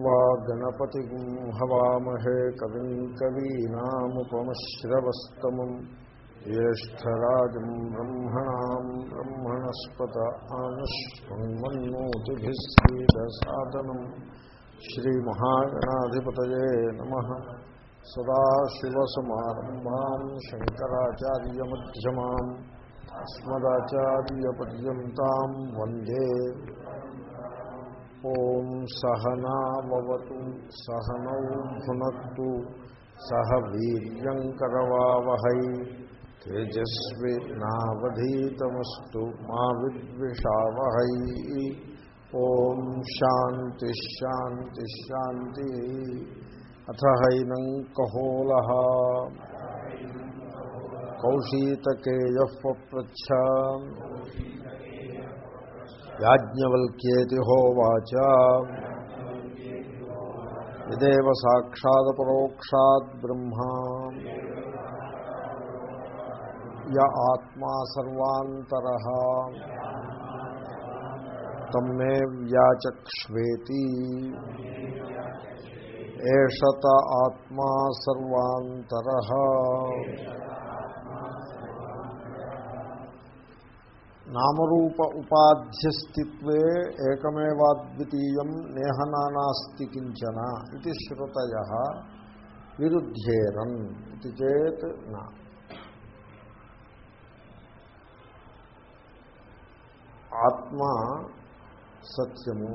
त्वा गणपतिगुं हवामहे कविम् कवीनामुपमश्रवस्तमम् ज्येष्ठराजम् ब्रह्मणाम् ब्रह्मणस्पत आनुष्वन्मन्मोतिभिः श्रीदसादनम् श्रीमहागणाधिपतये नमः सदाशिवसमारम्भाम् शङ्कराचार्यमध्यमाम् अस्मदाचार्यपर्यन्ताम् वन्दे ॐ सहनावतु सहनौ भुनक्तु सह वीर्यङ्करवावहै तेजस्विनावधीतमस्तु मा विद्विषावहै ॐ शान्तिश्शान्तिश्शान्तिः अथ हैनं कहोलः कौशीतकेयः पप्रच्छ యాజ్ఞవల్క్యేతి హోవాచ. ఇదేవ సాక్షాదపరోక్షాద్ బ్రహ్మా. య ఆత్మా సర్వాంతర. తమ్మే వ్యాచక్ష్వేతి. ఏషత ఆత్మా సర్వాంతర. నామరూప ఉపాధ్యస్తిత్వే ఏకమేవాద్వితీయం నేహనానాస్తి కించన ఇది శ్రుతయ విరుధ్యేరన్ ఇది చేత్ నా ఆత్మ సత్యము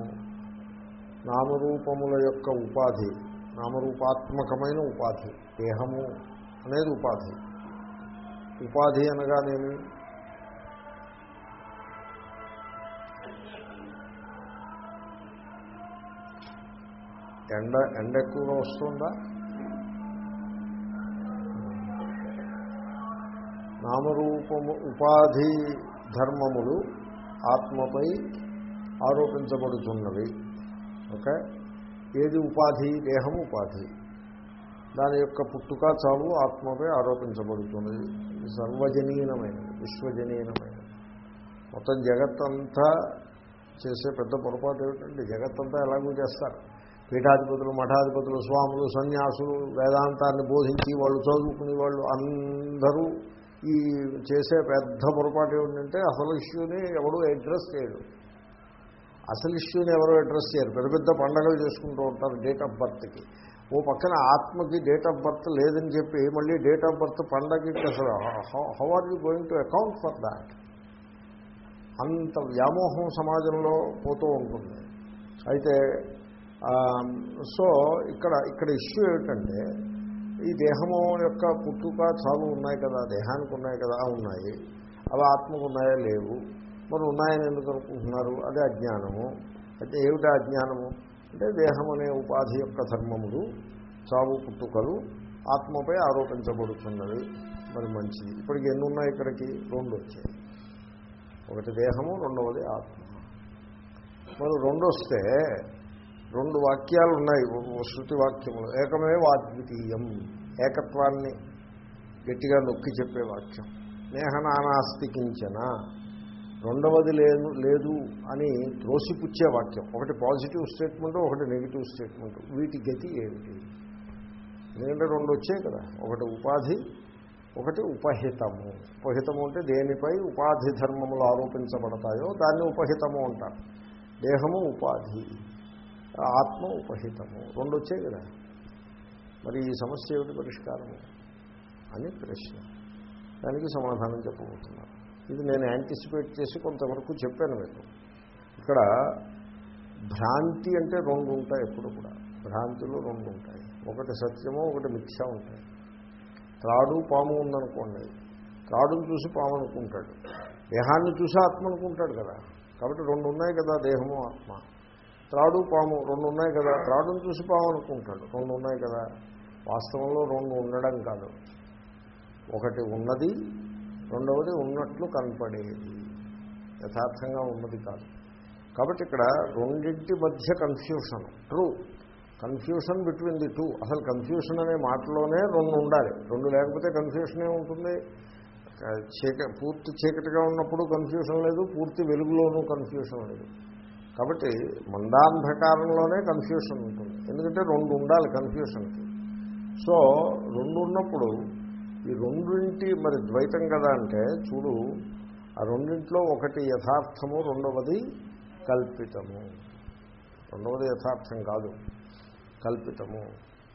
నామరూపముల యొక్క ఉపాధి నామరూపాత్మకమైన ఉపాధి దేహము అనేది ఉపాధి। ఉపాధి అనగానేమి? ఎండ ఎండ ఎక్కువగా వస్తుందా? నామరూపము ఉపాధి ధర్మములు ఆత్మపై ఆరోపించబడుతున్నవి. ఓకే? ఏది ఉపాధి? దేహము ఉపాధి. దాని యొక్క పుట్టుక చావు ఆత్మపై ఆరోపించబడుతున్నది. ఇది సర్వజనీనమైనది విశ్వజనీనమైనది. మొత్తం జగత్తంతా చేసే పెద్ద పొరపాటు ఏమిటంటే జగత్తంతా ఎలాగూ చేస్తారు. పీఠాధిపతులు మఠాధిపతులు స్వాములు సన్యాసులు వేదాంతాన్ని బోధించి వాళ్ళు చదువుకునే వాళ్ళు అందరూ ఈ చేసే పెద్ద పొరపాటు ఏమిటంటే అసలు ఇష్యూని ఎవడు అడ్రస్ చేయడు. అసలు ఇష్యూని ఎవరు అడ్రస్ చేయరు. పెద్ద పెద్ద పండగలు చేసుకుంటూ ఉంటారు డేట్ ఆఫ్ బర్త్కి. ఓ పక్కన ఆత్మకి డేట్ ఆఫ్ బర్త్ లేదని చెప్పి మళ్ళీ డేట్ ఆఫ్ బర్త్ పండగకి అసలు how are you going to account for that? అంత వ్యామోహం సమాజంలో పోతూ ఉంటుంది. అయితే సో ఇక్కడ ఇక్కడ ఇష్యూ ఏమిటంటే ఈ దేహము యొక్క పుట్టుక చావు ఉన్నాయి కదా దేహానికి ఉన్నాయి కదా ఉన్నాయి. అవి ఆత్మకు ఉన్నాయా లేవు. మరి ఉన్నాయని ఎందుకు అనుకుంటున్నారు? అదే అజ్ఞానము. అయితే ఏమిటా అజ్ఞానము? అంటే దేహం అనే ఉపాధి యొక్క ధర్మములు చావు పుట్టుకలు ఆత్మపై ఆరోపించబడుతున్నవి. మరి మంచిది. ఇప్పటికి ఎన్ని ఉన్నాయి ఇక్కడికి? రెండు వచ్చాయి. ఒకటి దేహము రెండవది ఆత్మ. మరి రెండు వస్తే రెండు వాక్యాలు ఉన్నాయి శృతి వాక్యములు. ఏకమే వాద్వితీయం ఏకత్వాన్ని గట్టిగా నొక్కి చెప్పే వాక్యం. నేహనానాస్తి కించన రెండవది లేదు లేదు అని త్రోసిపుచ్చే వాక్యం. ఒకటి పాజిటివ్ స్టేట్మెంట్ ఒకటి నెగిటివ్ స్టేట్మెంట్. వీటి గతి ఏమిటి? ఎందుకంటే రెండు వచ్చాయి కదా. ఒకటి ఉపాధి ఒకటి ఉపహితము. ఉపహితము అంటే దేనిపై ఉపాధి ధర్మములు ఆరోపించబడతాయో దాన్ని ఉపహితము అంటారు. దేహము ఉపాధి. ఆత్మ ఉపహితము రెండు వచ్చాయి కదా. మరి ఈ సమస్య ఏమిటి పరిష్కారము? అని ప్రశ్న. దానికి సమాధానం చెప్పబోతున్నారు ఇది నేను యాంటిసిపేట్ చేసి కొంతవరకు చెప్పాను మీకు. ఇక్కడ భ్రాంతి అంటే రెండు ఉంటాయి ఎప్పుడు కూడా. భ్రాంతిలో రెండు ఉంటాయి. ఒకటి సత్యము ఒకటి మిథ్య ఉంటాయి. త్రాడు పాము ఉందనుకోండి. త్రాడును చూసి పాము అనుకుంటాడు. దేహాన్ని చూసి ఆత్మ అనుకుంటాడు కదా. కాబట్టి రెండు ఉన్నాయి కదా దేహము ఆత్మ. త్రాడు పాము రెండు ఉన్నాయి కదా. త్రాడును చూసి పాము అనుకుంటాడు. రెండు ఉన్నాయి కదా. వాస్తవంలో రెండు ఉండడం కాదు. ఒకటి ఉన్నది రెండవది ఉన్నట్లు కనపడేది. యథార్థంగా ఉన్నది కాదు. కాబట్టి ఇక్కడ రెండింటి మధ్య confusion true confusion between the two అసలు కన్ఫ్యూషన్ అనే మాటలోనే రెండు ఉండాలి. రెండు లేకపోతే కన్ఫ్యూషనే ఉంటుంది చీక పూర్తి చీకటిగా ఉన్నప్పుడు కన్ఫ్యూషన్ లేదు పూర్తి వెలుగులోనూ కన్ఫ్యూషన్ లేదు. కాబట్టి మందాంధకారంలోనే కన్ఫ్యూషన్ ఉంటుంది. ఎందుకంటే రెండు ఉండాలి కన్ఫ్యూషన్కి సో రెండు ఉన్నప్పుడు ఈ రెండింటి మరి ద్వైతం కదా అంటే చూడు ఆ రెండింటిలో ఒకటి యథార్థము రెండవది కల్పితము. రెండవది యథార్థం కాదు కల్పితము.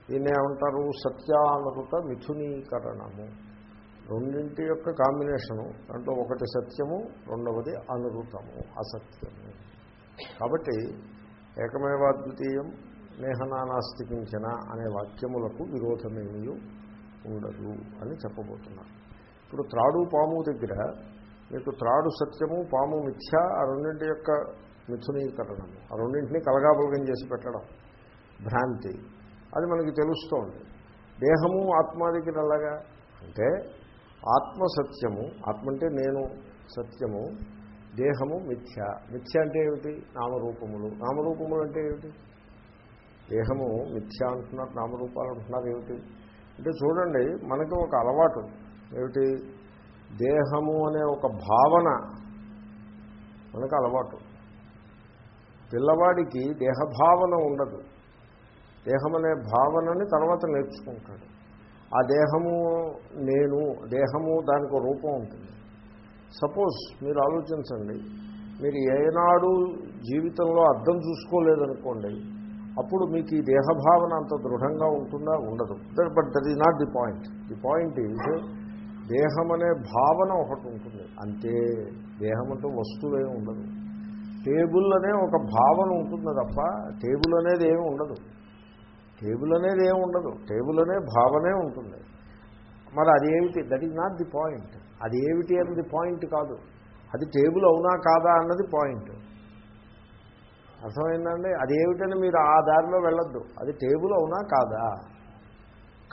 దీన్ని ఏమంటారు? సత్యానుత మిథునీకరణము. రెండింటి యొక్క కాంబినేషను దాంట్లో ఒకటి సత్యము రెండవది అనురూతము అసత్యము. కాబట్టి ఏకమేవాద్వితీయం నేహనానాస్తికించిన అనే వాక్యములకు విరోధమేమీ ఉండదు అని చెప్పబోతున్నారు. ఇప్పుడు త్రాడు పాము దగ్గర మీకు త్రాడు సత్యము పాము మిథ్య ఆ రెండింటి యొక్క మిథునీకరణము. ఆ రెండింటినీ కలగాబలగం చేసి పెట్టడం భ్రాంతి. అది మనకి తెలుస్తోంది. దేహము ఆత్మ దగ్గర అలాగా? అంటే ఆత్మ సత్యము ఆత్మ అంటే నేను సత్యము దేహము మిథ్య. మిథ్య అంటే ఏమిటి? నామరూపములు. నామరూపములు అంటే ఏమిటి? దేహము మిథ్య అంటున్నారు నామరూపాలు అంటున్నారు ఏమిటి? అంటే చూడండి మనకి ఒక అలవాటు. ఏమిటి? దేహము అనే ఒక భావన మనకు అలవాటు. పిల్లవాడికి దేహభావన ఉండదు. దేహం అనే భావనని తర్వాత నేర్చుకుంటాడు. ఆ దేహము నేను దేహము దానికి ఒక రూపం ఉంటుంది. సపోజ్ మీరు ఆలోచించండి మీరు ఏనాడు జీవితంలో అర్థం చూసుకోలేదనుకోండి అప్పుడు మీకు ఈ దేహభావన అంత దృఢంగా ఉంటుందా? ఉండదు. But that is not the point the point is దేహం అనే భావన ఒకటి ఉంటుంది. అంతే దేహం అంటూ వస్తువే ఉండదు. టేబుల్ అనే ఒక భావన ఉంటుంది తప్ప టేబుల్ అనేది ఏమి ఉండదు. టేబుల్ అనేది ఏమి ఉండదు. టేబుల్ అనే భావనే ఉంటుంది. మరి అదేమిటి that is not the point అది ఏమిటి అన్నది పాయింట్ కాదు. అది టేబుల్ అవునా కాదా అన్నది పాయింట్. అర్థమైందండి? అదేమిటని మీరు ఆ దారిలో వెళ్ళొద్దు. అది టేబుల్ అవునా కాదా?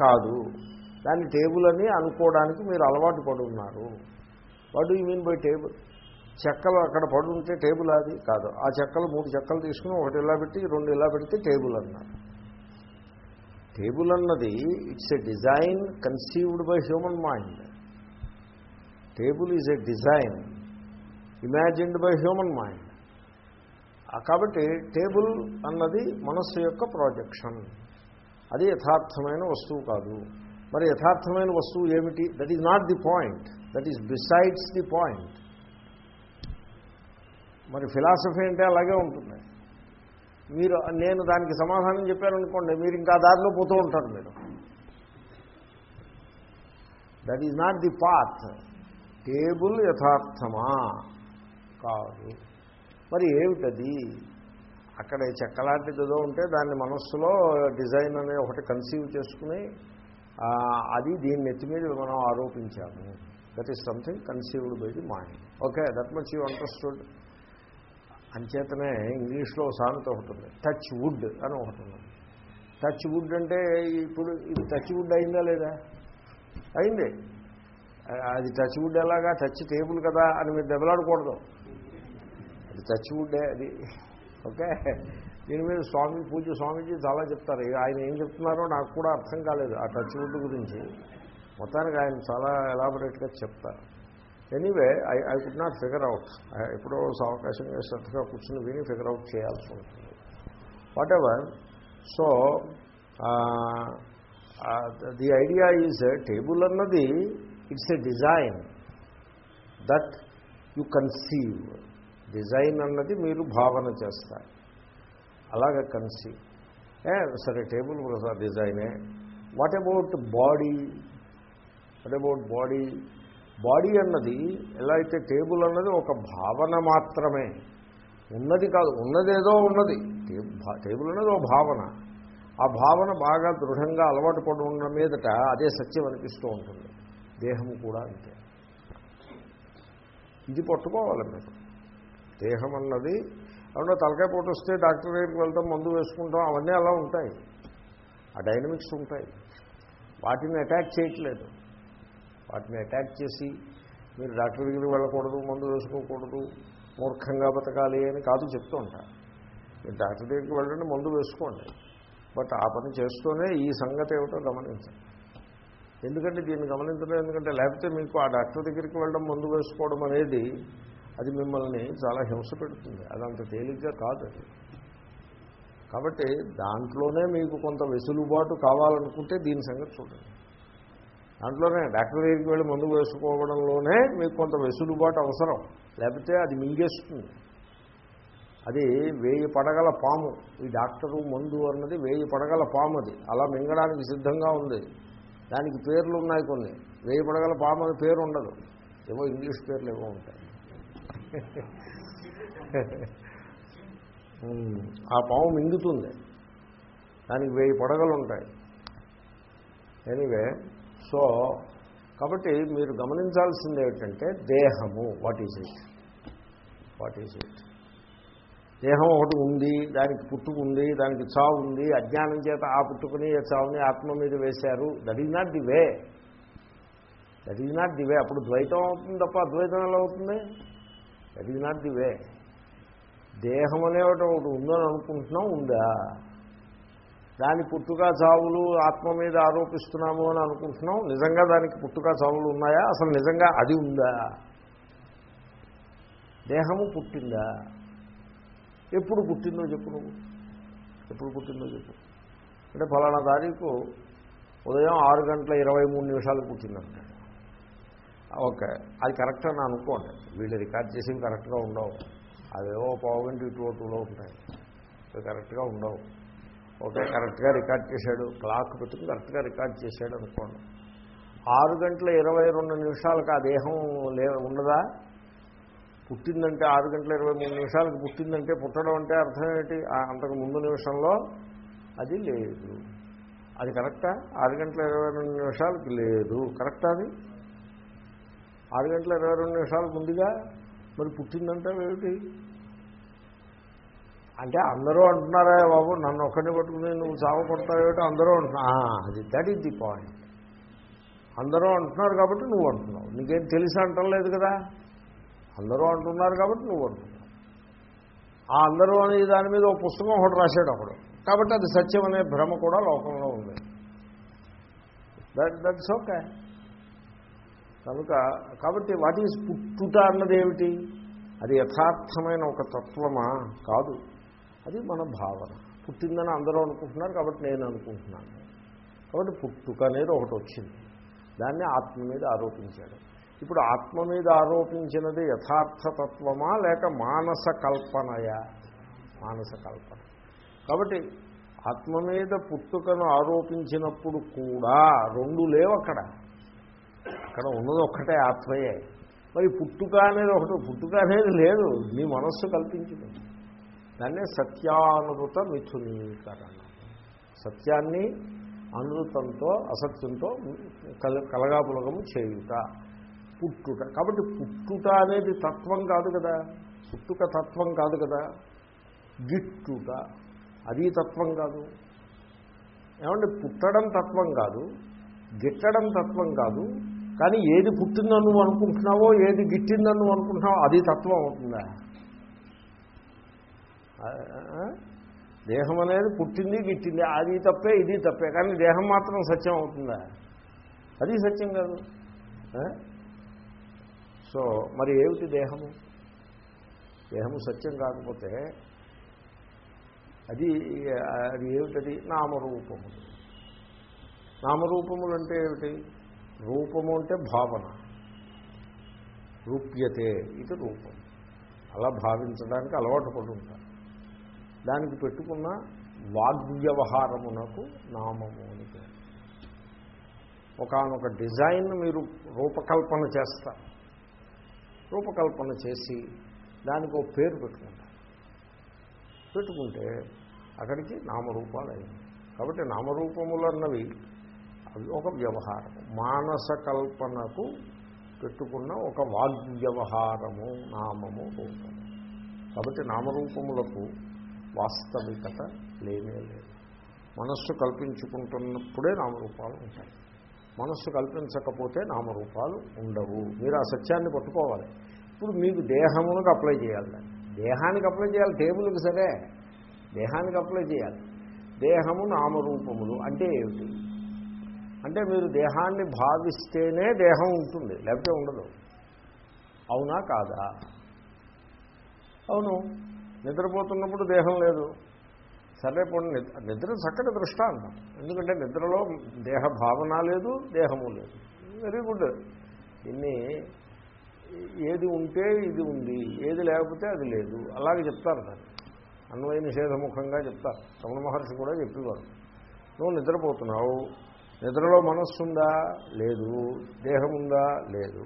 కాదు. దాన్ని టేబుల్ అని అనుకోవడానికి మీరు అలవాటు పడున్నారు వాడు ఈ మీన్ బై టేబుల్ చెక్కలు అక్కడ పడి ఉంటే టేబుల్ అది? కాదు. ఆ చెక్కలు మూడు చెక్కలు తీసుకుని ఒకటి ఇలా పెట్టి రెండు ఇలా పెడితే టేబుల్ అన్నారు. టేబుల్ అన్నది it's a design conceived by human mind table is a design imagined by human mind. కాబట్టి టేబుల్ అన్నది మనస్సు యొక్క ప్రాజెక్షన్. అది యథార్థమైన వస్తువు కాదు. మరి యథార్థమైన వస్తువు ఏమిటి? That is not the point that is besides the point మరి ఫిలాసఫీ అంటే అలాగే ఉంటుంది. మీరు నేను దానికి సమాధానం చెప్పారనుకోండి మీరు ఇంకా దారిలో పోతూ ఉంటారు మీరు. That is not the path table యథార్థమా? కాదు. మరి ఏమిటది? అక్కడ చెక్కలాంటిది ఏదో ఉంటే దాన్ని మనస్సులో డిజైన్ అనే ఒకటి కన్సీవ్ చేసుకుని అది దీని నెత్తి మీద మనం ఆరోపించాము. That is something conceived by the mind okay that much you understood అంచేతనే ఇంగ్లీష్లో సామెత ఒకటి ఉంది. టచ్ వుడ్ అని ఒకటి ఉంది. టచ్ వుడ్ అంటే ఇప్పుడు ఇది టచ్ వుడ్ అయిందా లేదా? అయింది. అది టచ్ వుడ్ ఎలాగా? టచ్ టేబుల్ కదా అని మీరు దెబ్బలాడకూడదు. అది టచ్ వుడ్డే అది. ఓకే? దీని మీద స్వామి పూజ స్వామీజీ చాలా చెప్తారు. ఆయన ఏం చెప్తున్నారో నాకు కూడా అర్థం కాలేదు ఆ టచ్ వుడ్ గురించి. మొత్తానికి ఆయన చాలా ఎలాబొరేట్గా చెప్తారు. Anyway I I could not figure out ఎప్పుడో అవకాశంగా శ్రద్ధగా కూర్చుని విని ఫిగర్ అవుట్ చేయాల్సి ఉంటుంది. Whatever so the idea is table అన్నది it's a design that you conceive design అన్నది మీరు భావన చేస్తారు. అలాగే కన్సీవ్ సరే table డిజైనే what about body what about body body అన్నది ఎలా అయితే టేబుల్ అన్నది ఒక భావన మాత్రమే. ఉన్నది కాదు ఉన్నదేదో ఉన్నది. టేబుల్ అన్నది ఒక భావన. ఆ భావన బాగా దృఢంగా అలవాటు పడి ఉన్న మీదట అదే సత్యం అనిపిస్తూ ఉంటుంది. దేహం కూడా అంతే. ఇది పట్టుకోవాలి మీరు. దేహం అన్నది అవునా తలకాయ పోటు వస్తే డాక్టర్ దగ్గరికి వెళ్తాం మందు వేసుకుంటాం అవన్నీ అలా ఉంటాయి. ఆ డైనమిక్స్ ఉంటాయి. వాటిని అటాక్ చేయట్లేదు. వాటిని అటాక్ చేసి మీరు డాక్టర్ దగ్గరికి వెళ్ళకూడదు మందు వేసుకోకూడదు మూర్ఖంగా బతకాలి అని కాదు చెప్తూ ఉంటారు మీరు డాక్టర్ దగ్గరికి వెళ్ళండి మందు వేసుకోండి. బట్ ఆ పని చేస్తూనే ఈ సంగతి ఏమిటో గమనించండి. ఎందుకంటే దీన్ని గమనించడం ఎందుకంటే లేకపోతే మీకు ఆ డాక్టర్ దగ్గరికి వెళ్ళడం మందు వేసుకోవడం అనేది అది మిమ్మల్ని చాలా హింస పెడుతుంది. అది అంత తేలిగ్గా కాదు అది. కాబట్టి దాంట్లోనే మీకు కొంత వెసులుబాటు కావాలనుకుంటే దీని సంగతి చూడండి. దాంట్లోనే డాక్టర్ దగ్గరికి వెళ్ళి మందు వేసుకోవడంలోనే మీకు కొంత వెసులుబాటు అవసరం. లేకపోతే అది మింగేస్తుంది. అది వేయి పడగల పాము. ఈ డాక్టరు మందు అన్నది వేయి పడగల పాము అది. అలా మింగడానికి సిద్ధంగా ఉంది. దానికి పేర్లు ఉన్నాయి కొన్ని. వేయి పడగల పాము అని పేరు ఉండదు. ఏవో ఇంగ్లీష్ పేర్లు ఏవో ఉంటాయి. ఆ పాము మింగుతుంది. దానికి వెయ్యి పడగలు ఉంటాయి. ఎనీవే సో కాబట్టి మీరు గమనించాల్సింది ఏమిటంటే దేహము. What is it what is it దేహం ఒకటి ఉంది దానికి పుట్టుకు ఉంది దానికి చావు ఉంది అజ్ఞానం చేత ఆ పుట్టుకుని చావుని ఆత్మ మీద వేశారు. That is not the way that is not the way అప్పుడు ద్వైతం అవుతుంది తప్ప అద్వైతం ఎలా అవుతుంది? That is not the way దేహం అనేవాటి ఒకటి ఉందని అనుకుంటున్నాం ఉందా? దాని పుట్టుక చావులు ఆత్మ మీద ఆరోపిస్తున్నాము అని అనుకుంటున్నాం. నిజంగా దానికి పుట్టుక చావులు ఉన్నాయా? అసలు నిజంగా అది ఉందా? దేహము పుట్టిందా? ఎప్పుడు పుట్టిందో చెప్పు నువ్వు. ఎప్పుడు పుట్టిందో చెప్పు. అంటే ఫలానా తారీఖు ఉదయం ఆరు గంటల ఇరవై మూడు నిమిషాలు పుట్టిందంటాడు ఓకే అది కరెక్ట్ అని అనుకోండి వీళ్ళు రికార్డ్ చేసేవి కరెక్ట్గా ఉండవు. అవేవో పావుగంట ఇటు టూలో ఉంటాయి. అవి కరెక్ట్గా ఉండవు. ఓకే కరెక్ట్గా రికార్డ్ చేశాడు. క్లాక్ పెట్టుకుని కరెక్ట్గా రికార్డ్ చేశాడు అనుకోండి. ఆరు గంటల ఇరవై రెండు నిమిషాలకు ఆ దేహం లే ఉండదా పుట్టిందంటే ఆరు గంటల ఇరవై మూడు నిమిషాలకు పుట్టిందంటే పుట్టడం అంటే అర్థం ఏంటి? అంతకు ముందు నిమిషంలో అది లేదు. అది కరెక్టా? ఆరు గంటల ఇరవై రెండు నిమిషాలకి లేదు. కరెక్టా అది? ఆరు గంటల ఇరవై రెండు నిమిషాలకు ముందుగా మరి పుట్టిందంటే ఏమిటి? అంటే అందరూ అంటున్నారా బాబు నన్ను ఒక్కడిని పట్టుకుని నువ్వు చావ కొడతావేటో అందరూ అంటున్నా అది దట్ ఈజ్ ది పాయింట్ అందరూ అంటున్నారు కాబట్టి నువ్వు అంటున్నావు. నీకేం తెలిసి అంటం లేదు కదా? అందరూ అంటున్నారు కాబట్టి నువ్వు అంటున్నావు. ఆ అందరూ అనే దాని మీద ఒక పుస్తకం ఒకటి రాశాడు ఒకడు కాబట్టి అది సత్యం అనే భ్రమ కూడా లోకంలో ఉంది. దట్ దట్స్ ఓకే కనుక కాబట్టి వాట్ ఈజ్ పుట్టుట అన్నది ఏమిటి? అది యథార్థమైన ఒక తత్వమా? కాదు. అది మన భావన. పుట్టిందని అందరూ అనుకుంటున్నారు కాబట్టి నేను అనుకుంటున్నాను. కాబట్టి పుట్టుక అనేది ఒకటి వచ్చింది. దాన్ని ఆత్మ మీద ఆరోపించాడు. ఇప్పుడు ఆత్మ మీద ఆరోపించినది యథార్థతత్వమా లేక మానస కల్పనయా మానస కల్పన కాబట్టి ఆత్మ మీద పుట్టుకను ఆరోపించినప్పుడు కూడా రెండు లేవు అక్కడ అక్కడ ఉన్నది ఒక్కటే ఆత్మయే. మరి పుట్టుక అనేది ఒకటి పుట్టుక అనేది లేదు. నీ మనస్సు కల్పించింది. దాన్నే సత్యానుభూత మిథునీకరణ. సత్యాన్ని అనృతంతో అసత్యంతో కల కలగాపులగము చేయుట. పుట్టుట. కాబట్టి పుట్టుట అనేది తత్వం కాదు కదా. పుట్టుక తత్వం కాదు కదా. గిట్టుట. అది తత్వం కాదు. ఏమంటే పుట్టడం తత్వం కాదు. గిట్టడం తత్వం కాదు. కానీ ఏది పుట్టిందని నువ్వు అనుకుంటున్నావో ఏది గిట్టిందని నువ్వు అనుకుంటున్నావో అది తత్వం అవుతుందా? దేహం అనేది పుట్టింది గిట్టింది. అది తప్పే ఇది తప్పే. కానీ దేహం మాత్రం సత్యం అవుతుందా? అది సత్యం కాదు. సో మరి ఏమిటి దేహము? దేహము సత్యం కాకపోతే అది అది ఏమిటది? నామరూపములు నామరూపములు అంటే ఏమిటి? రూపము అంటే భావన. రూప్యతే ఇది రూపం. అలా భావించడానికి అలవాటు పడి ఉంటారు. దానికి పెట్టుకున్న వాగ్వ్యవహారమునకు నామము అని పేరు. ఒకనొక డిజైన్ మీరు రూపకల్పన చేస్తారు. రూపకల్పన చేసి దానికి ఒక పేరు పెట్టుకుంటారు పెట్టుకుంటే అక్కడికి నామరూపాలు అయింది కాబట్టి నామరూపములు అన్నవి అవి ఒక వ్యవహారం. మానస కల్పనకు పెట్టుకున్న ఒక వాగ్వ్యవహారము నామము రూపము. కాబట్టి నామరూపములకు వాస్తవికత లేనే లేదు. మనస్సు కల్పించుకుంటున్నప్పుడే నామరూపాలు ఉంటాయి. మనస్సు కల్పించకపోతే నామరూపాలు ఉండవు. మీరు ఆ సత్యాన్ని పట్టుకోవాలి. ఇప్పుడు మీకు దేహములకు అప్లై చేయాలి దాన్ని. దేహానికి అప్లై చేయాలి టేబుల్కి సరే. దేహానికి అప్లై చేయాలి. దేహము నామరూపములు అంటే ఏమిటి? అంటే మీరు దేహాన్ని భావిస్తేనే దేహం ఉంటుంది లేకపోతే ఉండదు. అవునా కాదా? అవును. నిద్రపోతున్నప్పుడు దేహం లేదు. సరే పోనీ నిద్ర నిద్ర చక్కటి దృష్టాంతం ఎందుకంటే నిద్రలో దేహ భావన లేదు దేహము లేదు. వెరీ గుడ్ ఇన్ని ఏది ఉంటే ఇది ఉంది ఏది లేకపోతే అది లేదు. అలాగే చెప్తారు దాన్ని. అన్వయ నిషేధముఖంగా చెప్తారు. రమణ మహర్షి కూడా చెప్పేవారు. నువ్వు నిద్రపోతున్నావు. నిద్రలో మనస్సుందా? లేదు. దేహముందా? లేదు.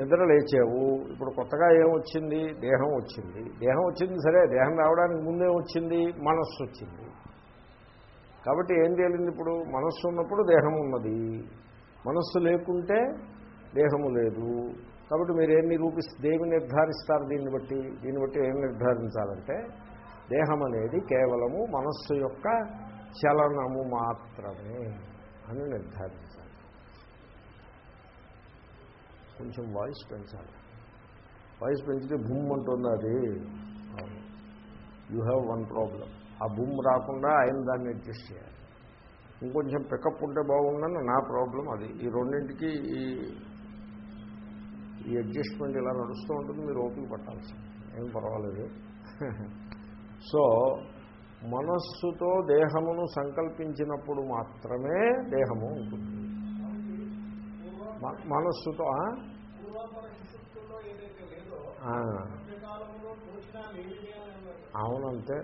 నిద్ర లేచావు. ఇప్పుడు కొత్తగా ఏమొచ్చింది దేహం వచ్చింది. దేహం వచ్చింది సరే దేహం రావడానికి ముందే వచ్చింది మనస్సు వచ్చింది. కాబట్టి ఏం తేలింది ఇప్పుడు? మనస్సు ఉన్నప్పుడు దేహం ఉన్నది. మనస్సు లేకుంటే దేహము లేదు. కాబట్టి మీరు ఏం నిరూపిస్తే దేవి నిర్ధారిస్తారు దీన్ని బట్టి? దీన్ని బట్టి ఏం నిర్ధారించాలంటే దేహం అనేది కేవలము మనస్సు యొక్క చలనము మాత్రమే అని నిర్ధారించాలి కొంచెం వాయిస్ పెంచాలి. వాయిస్ పెంచితే భూమ్ అంటుంది అది. యూ హ్యావ్ వన్ ప్రాబ్లం ఆ భూమ్ రాకుండా ఆయన దాన్ని అడ్జస్ట్ చేయాలి. ఇంకొంచెం పికప్ ఉంటే బాగుందని నా ప్రాబ్లం అది. ఈ రెండింటికి ఈ ఈ అడ్జస్ట్మెంట్ ఇలా నడుస్తూ ఉంటుంది మీరు ఓపిక పట్టాల్సి ఏం పర్వాలేదు. సో మనస్సుతో దేహమును సంకల్పించినప్పుడు మాత్రమే దేహము ఉంటుంది. మనస్సుతో అవునంతే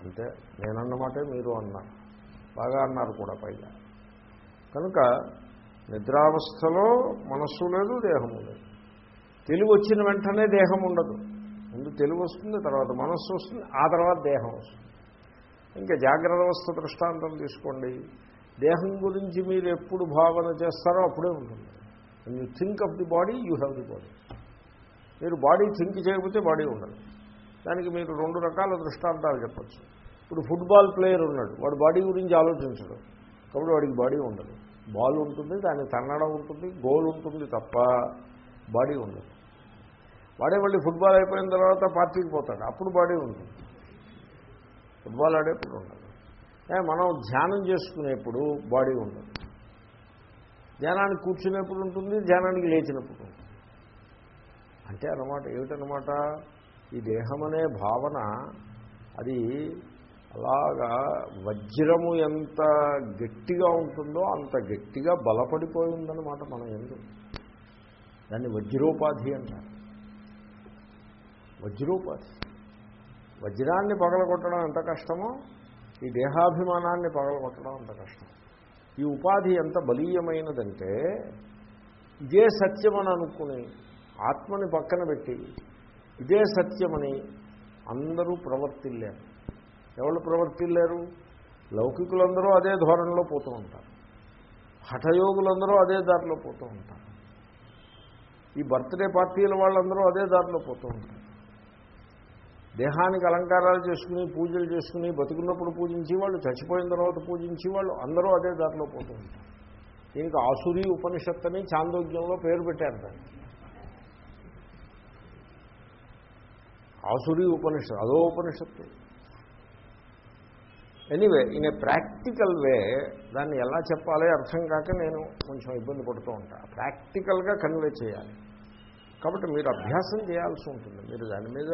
అంతే. నేనన్నమాటే మీరు అన్నారు బాగా అన్నారు కూడా పైగా కనుక నిద్రావస్థలో మనస్సు లేదు దేహము లేదు. తెలివి వచ్చిన వెంటనే దేహం ఉండదు. ముందు తెలివి వస్తుంది తర్వాత మనస్సు వస్తుంది ఆ తర్వాత దేహం వస్తుంది. ఇంకా జాగ్రత్త అవస్థ దృష్టాంతం తీసుకోండి. దేహం గురించి మీరు ఎప్పుడు భావన చేస్తారో అప్పుడే ఉంటుంది. You think of the body you have the body మీరు బాడీ థింక్ చేయకపోతే బాడీ ఉండదు. దానికి మీరు రెండు రకాల దృష్టాంతాలు చెప్పచ్చు. ఇప్పుడు ఫుట్బాల్ ప్లేయర్ ఉన్నాడు. వాడు బాడీ గురించి ఆలోచించడు. కాబట్టి వాడికి బాడీ ఉండదు. బాల్ ఉంటుంది దాన్ని తన్నడం ఉంటుంది గోల్ ఉంటుంది తప్ప బాడీ ఉండదు. వాడే మళ్ళీ ఫుట్బాల్ అయిపోయిన తర్వాత పార్టీకి పోతాడు. అప్పుడు బాడీ ఉంటుంది. ఫుట్బాల్ ఆడేప్పుడు ఉండదు. మనం ధ్యానం చేసుకునేప్పుడు బాడీ ఉండదు. ధ్యానానికి కూర్చునేప్పుడు ఉంటుంది ధ్యానానికి లేచినప్పుడు ఉంటుంది. అంటే అన్నమాట ఏమిటనమాట ఈ దేహం అనే భావన అది అలాగా వజ్రము ఎంత గట్టిగా ఉంటుందో అంత గట్టిగా బలపడిపోయిందనమాట మన ఎందు. దాన్ని వజ్రోపాధి అంటారు. వజ్రోపాధి. వజ్రాన్ని పగలగొట్టడం ఎంత కష్టమో ఈ దేహాభిమానాన్ని పగలగొట్టడం అంత కష్టం. ఈ ఉపాధి ఎంత బలీయమైనదంటే ఇదే సత్యమని అనుకుని ఆత్మని పక్కన పెట్టి ఇదే సత్యమని అందరూ ప్రవర్తిల్లారు. ఎవరు ప్రవర్తిల్లారు? లౌకికులందరూ అదే ధోరణిలో పోతూ ఉంటారు. హఠయోగులందరూ అదే దారిలో పోతూ ఉంటారు. ఈ బర్త్డే పార్టీల వాళ్ళందరూ అదే దారిలో పోతూ ఉంటారు. దేహానికి అలంకారాలు చేసుకుని పూజలు చేసుకుని బతుకున్నప్పుడు పూజించి వాళ్ళు చచ్చిపోయిన తర్వాత పూజించి వాళ్ళు అందరూ అదే దారిలో పోతూ ఉంటారు దీనికి ఆసురి ఉపనిషత్తుని చాందోగ్యంలో పేరు పెట్టారు దాన్ని. ఆసురి ఉపనిషత్తు అదో ఉపనిషత్తు. Anyway in a practical way దాన్ని ఎలా చెప్పాలి అర్థం కాక నేను కొంచెం ఇబ్బంది పడుతూ ఉంటాను ప్రాక్టికల్గా కన్వే చేయాలి. కాబట్టి మీరు అభ్యాసం చేయాల్సి ఉంటుంది. మీరు దాని మీద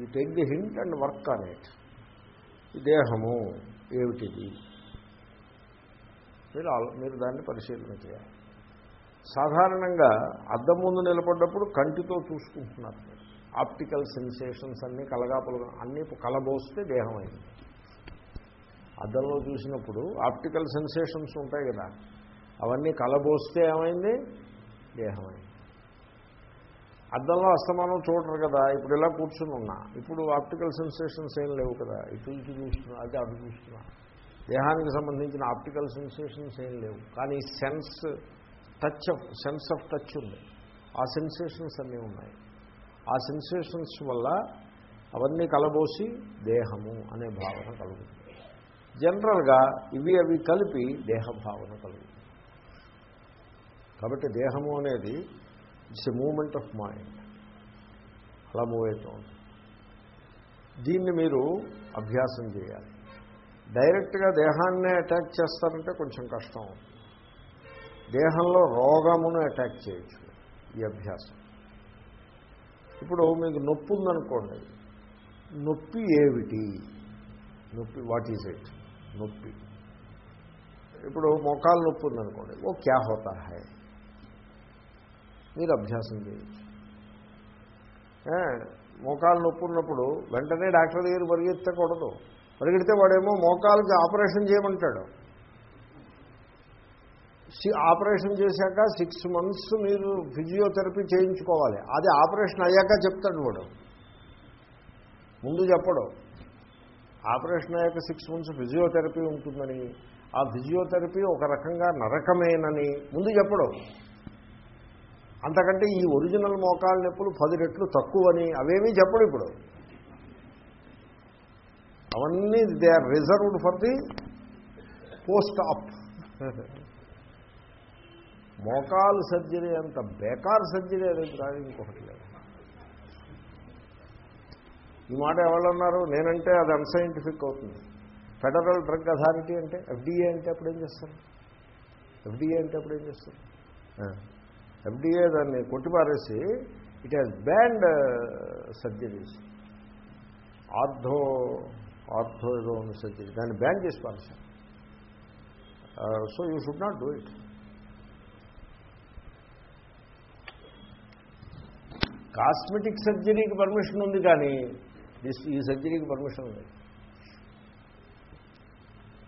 you take the hint and work on it ఈ దేహము ఏమిటిది? మీరు మీరు దాన్ని పరిశీలన చేయాలి. సాధారణంగా అద్దం ముందు నిలబడ్డప్పుడు కంటితో చూసుకుంటున్నారు ఆప్టికల్ సెన్సేషన్స్ అన్నీ కలగాపలు అన్నీ కలబోస్తే దేహం అయింది. అద్దంలో చూసినప్పుడు ఆప్టికల్ సెన్సేషన్స్ ఉంటాయి కదా. అవన్నీ కలబోస్తే ఏమైంది? దేహమైంది అద్దంలో అస్తమానం చూడరు కదా ఇప్పుడు ఇలా కూర్చుని ఉన్నా. ఇప్పుడు ఆప్టికల్ సెన్సేషన్స్ ఏం లేవు కదా ఇటు ఇటు చూస్తున్నా అది అటు చూస్తున్నా. దేహానికి సంబంధించిన ఆప్టికల్ సెన్సేషన్స్ ఏం లేవు. కానీ sense touch of sense of touch ఉంది. ఆ సెన్సేషన్స్ అన్నీ ఉన్నాయి. ఆ సెన్సేషన్స్ వల్ల అవన్నీ కలబోసి దేహము అనే భావన కలుగుతుంది. జనరల్గా ఇవి అవి కలిపి దేహభావన కలుగుతుంది. కాబట్టి దేహము అనేది it's a moment of mind అలా మూవ్ అవుతూ ఉంటుంది దీన్ని మీరు అభ్యాసం చేయాలి. డైరెక్ట్గా దేహాన్నే అటాక్ చేస్తారంటే కొంచెం కష్టం అవుతుంది. దేహంలో రోగమును అటాక్ చేయొచ్చు ఈ అభ్యాసం. ఇప్పుడు మీకు నొప్పి ఉందనుకోండి. నొప్పి ఏమిటి? నొప్పి వాట్ ఈజ్ ఇట్ నొప్పి. ఇప్పుడు మోకాలు నొప్పి ఉందనుకోండి. ఓ క్యా హోతా హై? మీరు అభ్యాసం చేయొచ్చు. మోకాలు నొప్పి ఉన్నప్పుడు వెంటనే డాక్టర్ దగ్గర పరిగెత్తకూడదు. పరిగెడితే వాడేమో మోకాలకి ఆపరేషన్ చేయమంటాడు. సి- ఆపరేషన్ చేశాక సిక్స్ మంత్స్ మీరు ఫిజియోథెరపీ చేయించుకోవాలి. అది ఆపరేషన్ అయ్యాక చెప్తాడు వాడు. ముందు చెప్పడు. ఆపరేషన్ అయ్యాక సిక్స్ మంత్స్ ఫిజియోథెరపీ ఉంటుందని. ఆ ఫిజియోథెరపీ ఒక రకంగా నరకమేనని ముందు చెప్పడు. అంతకంటే ఈ ఒరిజినల్ మోకాల నొప్పులు పది రెట్లు తక్కువని అవేమీ చెప్పడు ఇప్పుడు. అవన్నీ they are reserved for the post op. మోకాలు సర్జరీ అంత బేకార్ సర్జరీ అనేది రాదు ఇంకొకటి లేదు. ఈ మాట ఎవరన్నారు నేనంటే అది అన్సైంటిఫిక్ అవుతుంది. ఫెడరల్ డ్రగ్ అథారిటీ అంటే ఎఫ్డీఏ అంటే అప్పుడు ఏం చేస్తారు? ఎఫ్డీఏ అంటే అప్పుడు ఏం చేస్తారు? ఎఫ్డీఏ దాన్ని కొట్టిపారేసి it has banned surgeries ortho ortho ఏదో ఉన్న సర్జరీ దాన్ని బ్యాన్ చేసి పారేశారు. So you should not do it cosmetic సర్జరీకి పర్మిషన్ ఉంది కానీ దిస్ ఈ సర్జరీకి పర్మిషన్ లేదు.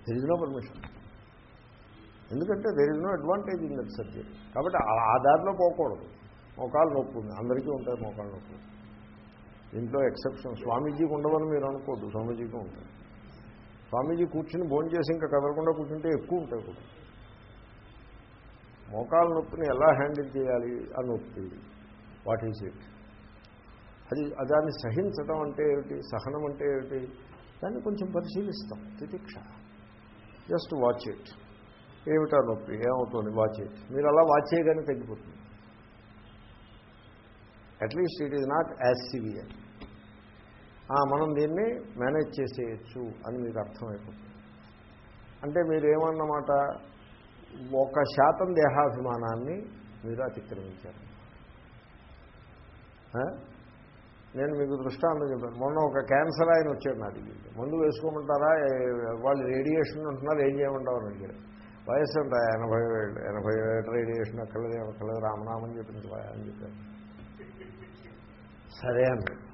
దెర్ ఇస్ నో పర్మిషన్ ఎందుకంటే there is no advantage in that subject కాబట్టి ఆ- దారిలో పోకూడదు. మోకాలు నొప్పి ఉంది అందరికీ ఉంటాయి మోకాలు నొప్పి దీంట్లో ఎక్సెప్షన్ స్వామీజీకి ఉండవని మీరు అనుకోద్దు. స్వామీజీకి ఉంటాయి. స్వామీజీ కూర్చుని భోజనం చేసి ఇంకా కదలకుండా కూర్చుంటే ఎక్కువ ఉంటాయి కూడా. మోకాల నొప్పిని ఎలా హ్యాండిల్ చేయాలి ఆ నొప్పి? వాట్ ఈజ్ ఇట్ అది దాన్ని సహించడం అంటే ఏమిటి? సహనం అంటే ఏమిటి? దాన్ని కొంచెం పరిశీలిస్తాం. తితిక్ష. జస్ట్ వాచ్ ఇట్ ఏమిటా నొప్పి ఏమవుతుంది? వాచ్ చేయచ్చు మీరు అలా వాచ్ చేయగానే తగ్గిపోతుంది. At least it is not as severe మనం దీన్ని మేనేజ్ చేసేయచ్చు అని మీకు అర్థమైపోతుంది. అంటే మీరు ఏమన్నమాట? ఒక శాతం దేహాభిమానాన్ని మీరు అతిక్రమించారు. నేను మీకు దృష్టాంతం చెప్పాను మొన్న ఒక క్యాన్సర్ ఆయన వచ్చాడు నా దగ్గరికి. మందు వేసుకోమంటారా? వాళ్ళు రేడియేషన్ ఉంటున్నారు ఏం చేయమంటారు అని అడిగారు వయసు అంట ఎనభై ఏళ్ళు ఎనభై ఏళ్ళు రేడియేషన్ అక్కర్లేదు అక్కర్లేదు రామనామని చెప్పింది అని చెప్పాను సరే అన్నాడు.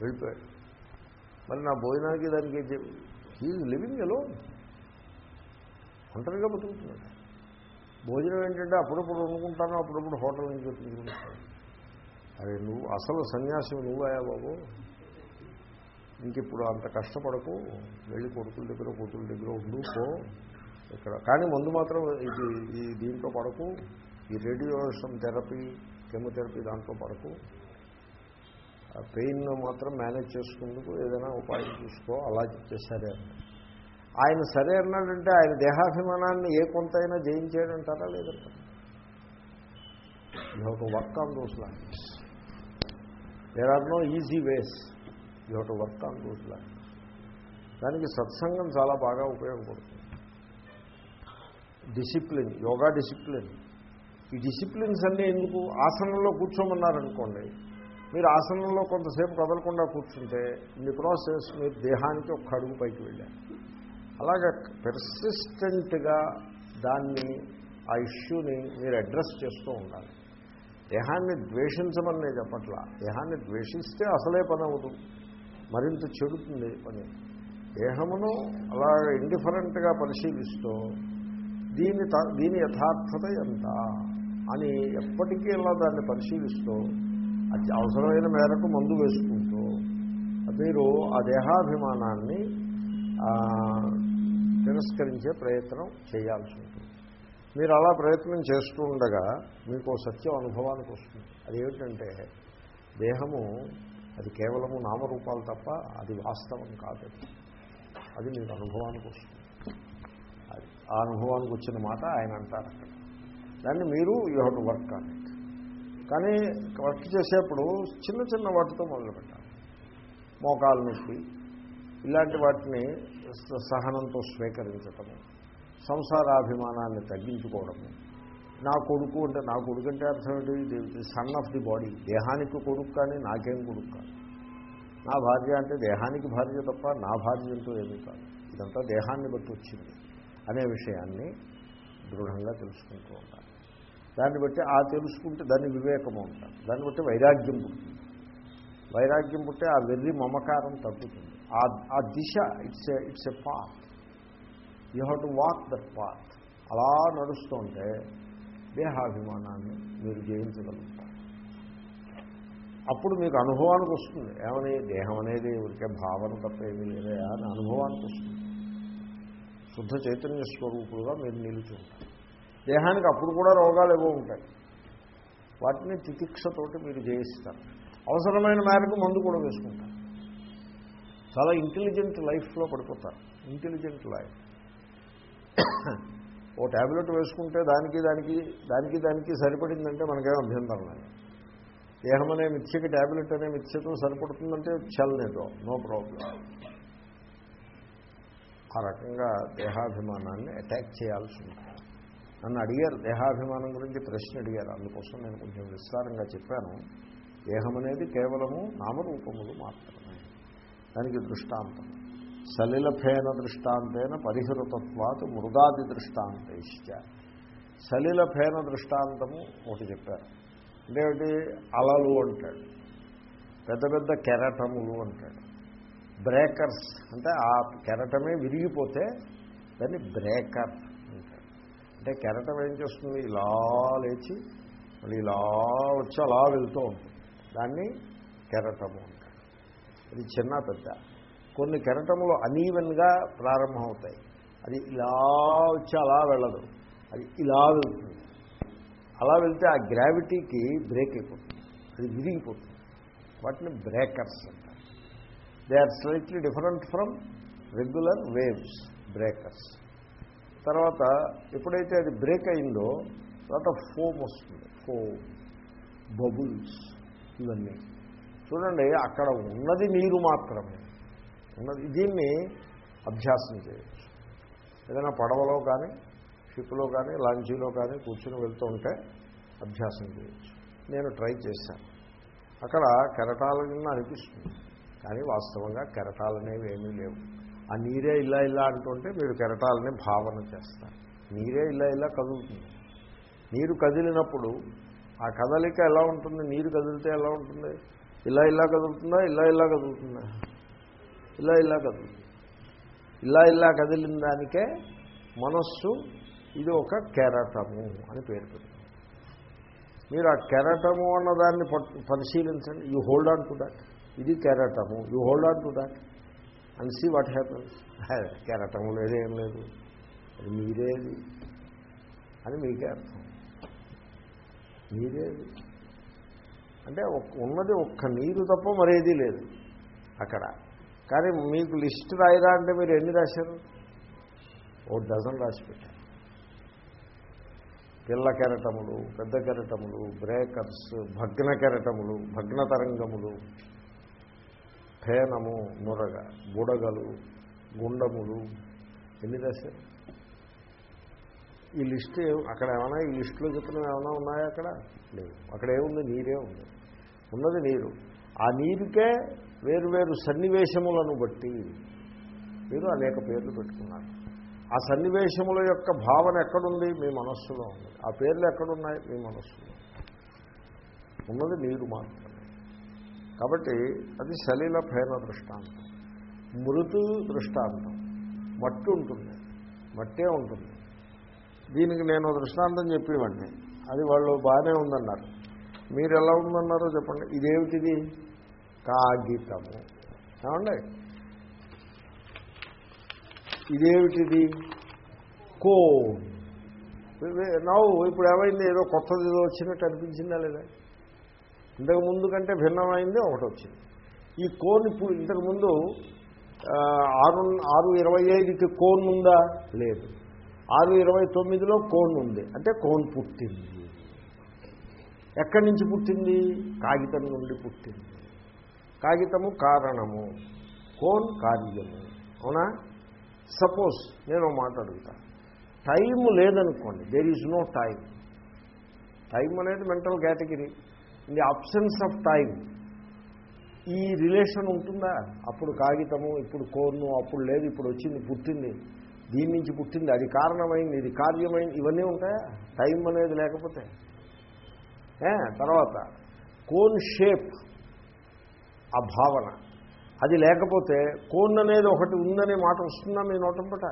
వెళ్ళిపోయాడు. మరి నా భోజనానికి దానికి హీఈ్ లివింగ్ ఎలో ఒంటరిగా బతుకుతున్నాడు. భోజనం ఏంటంటే అప్పుడప్పుడు వండుకుంటాను అప్పుడప్పుడు హోటల్ నుంచి తెప్పించుకుంటాను అరే నువ్వు అసలు సన్యాసం నువ్వాయా బాబు? ఇంకిప్పుడు అంత కష్టపడకు. వెళ్ళి కొడుకుల దగ్గర కూతుల దగ్గర ఉండు పో. ఇక్కడ. కానీ ముందు మాత్రం ఇది ఈ దీంట్లో పడకు ఈ రేడియోషన్ థెరపీ కెమోథెరపీ దాంట్లో పడకు. ఆ పెయిన్ మాత్రం మేనేజ్ చేసుకుందుకు ఏదైనా ఉపాయం చూసుకో అలా చెప్పేసరే ఆయన సరే అన్నాడంటే ఆయన దేహాభిమానాన్ని ఏ కొంతైనా జయించాడంటారా లేదంటారా you have to work on those language there are no easy ways you have to work on those language దానికి సత్సంగం చాలా బాగా ఉపయోగపడుతుంది. Discipline yoga discipline. ఈ డిసిప్లిన్స్ అన్నీ ఎందుకు? ఆసనంలో కూర్చోమన్నారనుకోండి మీరు ఆసనంలో కొంతసేపు కదలకుండా కూర్చుంటే ఈ ప్రాసెస్ మీరు దేహానికి ఒక అడుగు పైకి వెళ్ళారు అలాగే పెర్సిస్టెంట్గా దాన్ని ఆ ఇష్యూని మీరు అడ్రస్ చేస్తూ ఉండాలి. దేహాన్ని ద్వేషించమని నేను చెప్పట్లా. దేహాన్ని ద్వేషిస్తే అసలే పని అవ్వదు. మరింత చెడుతుంది పని. దేహమును అలా ఇండిఫరెంట్గా పరిశీలిస్తూ దీని త- దీని యథార్థత ఎంత? అని ఎప్పటికీ ఇలా దాన్ని పరిశీలిస్తూ అది అవసరమైన మేరకు మందు వేసుకుంటూ మీరు ఆ దేహాభిమానాన్ని తిరస్కరించే ప్రయత్నం చేయాల్సి ఉంటుంది. మీరు అలా ప్రయత్నం చేస్తూ ఉండగా మీకు సత్యం అనుభవానికి వస్తుంది. అదేమిటంటే దేహము అది కేవలము నామరూపాలు తప్ప అది వాస్తవం కాదు. అది. మీకు అనుభవానికి వస్తుంది. ఆ అనుభవానికి వచ్చిన మాట ఆయన అంటారు అక్కడ. దాన్ని మీరు you have to work on it కానీ వర్క్ చేసేప్పుడు చిన్న చిన్న వాటితో మొదలు పెట్టాలి మోకాలు నొప్పి ఇలాంటి వాటిని సహనంతో స్వీకరించటము సంసారాభిమానాన్ని తగ్గించుకోవడము. నా కొడుకు అంటే నా కొడుకు అంటే అర్థం ఏంటి? Son of the body. దేహానికి కొడుకు కానీ నాకేం కొడుకు కాదు. నా భార్య అంటే దేహానికి భార్య తప్ప నా భార్య అంటూ ఏమీ కాదు. ఇదంతా దేహాన్ని బట్టి వచ్చింది. అనే విషయాన్ని దృఢంగా తెలుసుకుంటూ ఉండాలి. దాన్ని బట్టి ఆ తెలుసుకుంటే దాన్ని వివేకము ఉంటారు దాన్ని బట్టి వైరాగ్యం పుట్టింది. వైరాగ్యం పుట్టే ఆ వెర్రి మమకారం తగ్గుతుంది. ఆ ఆ దిశ it's it's a path you have to walk that path అలా నడుస్తుంటే దేహాభిమానాన్ని మీరు జయించగలుగుతారు. అప్పుడు మీకు అనుభవానికి వస్తుంది. ఏమని? దేహం అనేది ఊరికే భావన తప్ప ఏమీ లేదా అని అనుభవానికి వస్తుంది. శుద్ధ చైతన్య స్వరూపులుగా మీరు నిలిచి ఉంటారు దేహానికి అప్పుడు కూడా రోగాలు ఏవో ఉంటాయి. వాటిని తితిక్షతోటి మీరు జయిస్తారు. అవసరమైన మేరకు మందు కూడా వేసుకుంటారు. చాలా ఇంటెలిజెంట్ లైఫ్లో పడిపోతారు. Intelligent life. ఓ ట్యాబ్లెట్ వేసుకుంటే దానికి దానికి దానికి దానికి సరిపడిందంటే మనకేం అభ్యంతరం లేదు. దేహం అనే మిథ్యకి ట్యాబ్లెట్ అనే మిథ్యతో సరిపడుతుందంటే చల్లనేదో నో ప్రాబ్లం. ఆ రకంగా దేహాభిమానాన్ని అటాక్ చేయాల్సి ఉంటుంది. నన్ను అడిగారు దేహాభిమానం గురించి ప్రశ్న అడిగారు. అందుకోసం నేను కొంచెం విస్తారంగా చెప్పాను. దేహం అనేది కేవలము నామరూపములు మాత్రమే. దానికి దృష్టాంతం. సలిలఫేన దృష్టాంతేన పరిహృతత్వాత్ మృదాది దృష్టాంతైశ్చ. సలిలఫేన దృష్టాంతము ఒకటి చెప్పారు. అంటే ఒకటి అలలు అంటాడు. పెద్ద పెద్ద కెరటములు అంటాడు. బ్రేకర్స్. అంటే ఆ కెరటమే విరిగిపోతే దాన్ని బ్రేకర్ అంటే కెరటం ఏం చేస్తుంది? ఇలా లేచి మళ్ళీ ఇలా వచ్చి అలా వెళ్తూ ఉంటుంది. దాన్ని కెరటము అంటారు. అది చిన్న పెద్ద. కొన్ని కెరటములు అనీవెన్గా ప్రారంభమవుతాయి. అది ఇలా వచ్చి అలా వెళ్ళదు. అది ఇలా వెళ్తుంది. అలా వెళ్తే ఆ గ్రావిటీకి బ్రేక్ అయిపోతుంది. అది విరిగిపోతుంది. వాటిని బ్రేకర్స్ అంటారు. They are slightly different from regular waves breakers తర్వాత ఎప్పుడైతే అది బ్రేక్ అయిందో తర్వాత ఫోమ్ వస్తుంది. ఫోమ్ బబుల్స్ ఇవన్నీ. చూడండి అక్కడ ఉన్నది నీరు మాత్రమే. ఉన్నది దీన్ని అభ్యాసం చేయొచ్చు. ఏదైనా పడవలో కానీ షిప్లో కానీ లాంచీలో కానీ కూర్చుని వెళ్తూ ఉంటే అభ్యాసం చేయొచ్చు. నేను ట్రై చేశాను. అక్కడ కెరటాలని అనిపిస్తుంది. కానీ వాస్తవంగా కెరటాలనేవి ఏమీ లేవు. ఆ నీరే ఇలా ఇలా అంటుంటే మీరు కెరటాలని భావన చేస్తారు. నీరే ఇలా ఇలా కదులుతుంది. నీరు కదిలినప్పుడు ఆ కదలిక ఎలా ఉంటుంది? నీరు కదిలితే ఎలా ఉంటుంది? ఇలా ఇలా కదులుతుందా? ఇలా ఇలా కదులుతుందా? ఇలా ఇలా కదులుతుంది. ఇలా ఇలా కదిలిన దానికే మనస్సు ఇది ఒక కెరటము అని పేరు మీరు ఆ కెరటము అన్న దాన్ని పరిశీలించండి. You hold on to that. ఇది కెరటము. You hold on to that and see what happens కెరటము లేదేం లేదు. అది మీరేది? అని మీకే అర్థం. మీరేది? అంటే ఉన్నది ఒక్క నీరు తప్ప మరేది లేదు అక్కడ. కానీ మీకు లిస్ట్ రాయరా అంటే మీరు ఎన్ని రాశారు? ఓ డజన్ రాసి పెట్టారు. పిల్ల కెరటములు పెద్ద కెరటములు బ్రేకర్స్ భగ్న కెరటములు భగ్న తరంగములు ఫేనము నురగ బుడగలు గుండములు. ఎన్ని రాశారు ఈ లిస్ట్ అక్కడ ఏమైనా ఈ లిస్టులో చెప్పినవి ఏమైనా ఉన్నాయా అక్కడ? లేవు. అక్కడ ఏముంది? నీరే ఉంది. ఉన్నది నీరు. ఆ నీరుకే వేరువేరు సన్నివేశములను బట్టి మీరు అనేక పేర్లు పెట్టుకున్నారు. ఆ సన్నివేశముల యొక్క భావన ఎక్కడుంది? మీ మనస్సులో ఉంది. ఆ పేర్లు ఎక్కడున్నాయి? మీ మనస్సులో ఉన్నది నీరు మాత్రం కాబట్టి అది సలీల ఫేన దృష్టాంతం. మృతు దృష్టాంతం. మట్టి ఉంటుంది. మట్టే ఉంటుంది. దీనికి నేను దృష్టాంతం చెప్పివ్వండి. అది వాళ్ళు బాగానే ఉందన్నారు. మీరు ఎలా ఉందన్నారో చెప్పండి. ఇదేమిటిది? కాగితము. ఏమండి? ఇదేమిటిది? కో నవ్వు ఇప్పుడు ఏమైంది? ఏదో కొత్తది ఏదో వచ్చినట్టు అనిపించిందా లేదా? ఇంతకు ముందు కంటే భిన్నమైంది ఒకటి వచ్చింది. ఈ కోన్ ఇప్పుడు ఇంతకుముందు ఆరు ఆరు ఇరవై ఐదుకి కోన్ ఉందా? లేదు. ఆరు ఇరవై తొమ్మిదిలో కోన్ ఉంది. అంటే కోన్ పుట్టింది. ఎక్కడి నుంచి పుట్టింది? కాగితం నుండి పుట్టింది. కాగితము కారణము. కోన్ కార్యము. అవునా? సపోజ్ నేను మాట అడుగుతా. టైం లేదనుకోండి there is no time time అనేది mental category. In the absence of time ఈ రిలేషన్ ఉంటుందా? అప్పుడు కాగితము ఇప్పుడు కోర్ను అప్పుడు లేదు ఇప్పుడు వచ్చింది పుట్టింది దీని నుంచి పుట్టింది అది కారణమైంది ఇది కార్యమైంది ఇవన్నీ ఉంటాయా? టైం అనేది లేకపోతే. తర్వాత కోన్ షేప్ ఆ భావన. అది లేకపోతే కోన్ అనేది ఒకటి ఉందనే మాట వస్తుందా మీ నోటంపట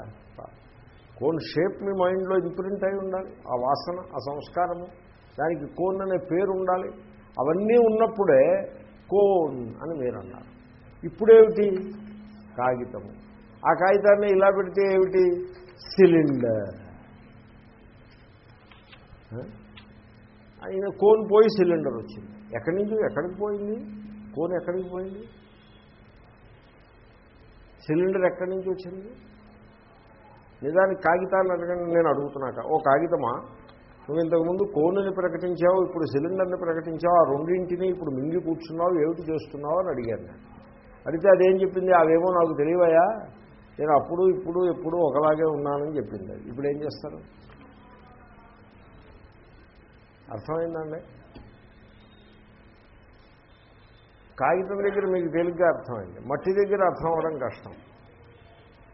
కోన్ షేప్ మీ మైండ్లో ఇంప్రింట్ అయి ఉండాలి ఆ వాసన ఆ సంస్కారము. దానికి కోన్ అనే పేరు ఉండాలి. అవన్నీ ఉన్నప్పుడే కోన్ అని మీరు అన్నారు ఇప్పుడేమిటి? కాగితము. ఆ కాగితాన్ని ఇలా పెడితే ఏమిటి? సిలిండర్. ఆయన కోన్ పోయి సిలిండర్ వచ్చింది. ఎక్కడి నుంచి? ఎక్కడికి పోయింది? కోన్ ఎక్కడికి పోయింది? సిలిండర్ ఎక్కడి నుంచి వచ్చింది? నిజానికి కాగితాన్ని అడగండి నేను అడుగుతున్నాక ఓ కాగితమా? నువ్వు ఇంతకుముందు కోనుని ప్రకటించావు ఇప్పుడు సిలిండర్ని ప్రకటించావు ఆ రెండింటిని ఇప్పుడు మింగి కూర్చున్నావు ఏమిటి చేస్తున్నావు అని అడిగాను నేను. అడిగితే అదేం చెప్పింది? అవేమో నాకు తెలియవయా నేను అప్పుడు ఇప్పుడు ఎప్పుడు ఒకలాగే ఉన్నానని చెప్పింది. ఇప్పుడు ఏం చేస్తారు? అర్థమైందండి? కాగితం దగ్గర మీకు తేలిగ్గా అర్థమైంది. మట్టి దగ్గర అర్థం అవ్వడం కష్టం.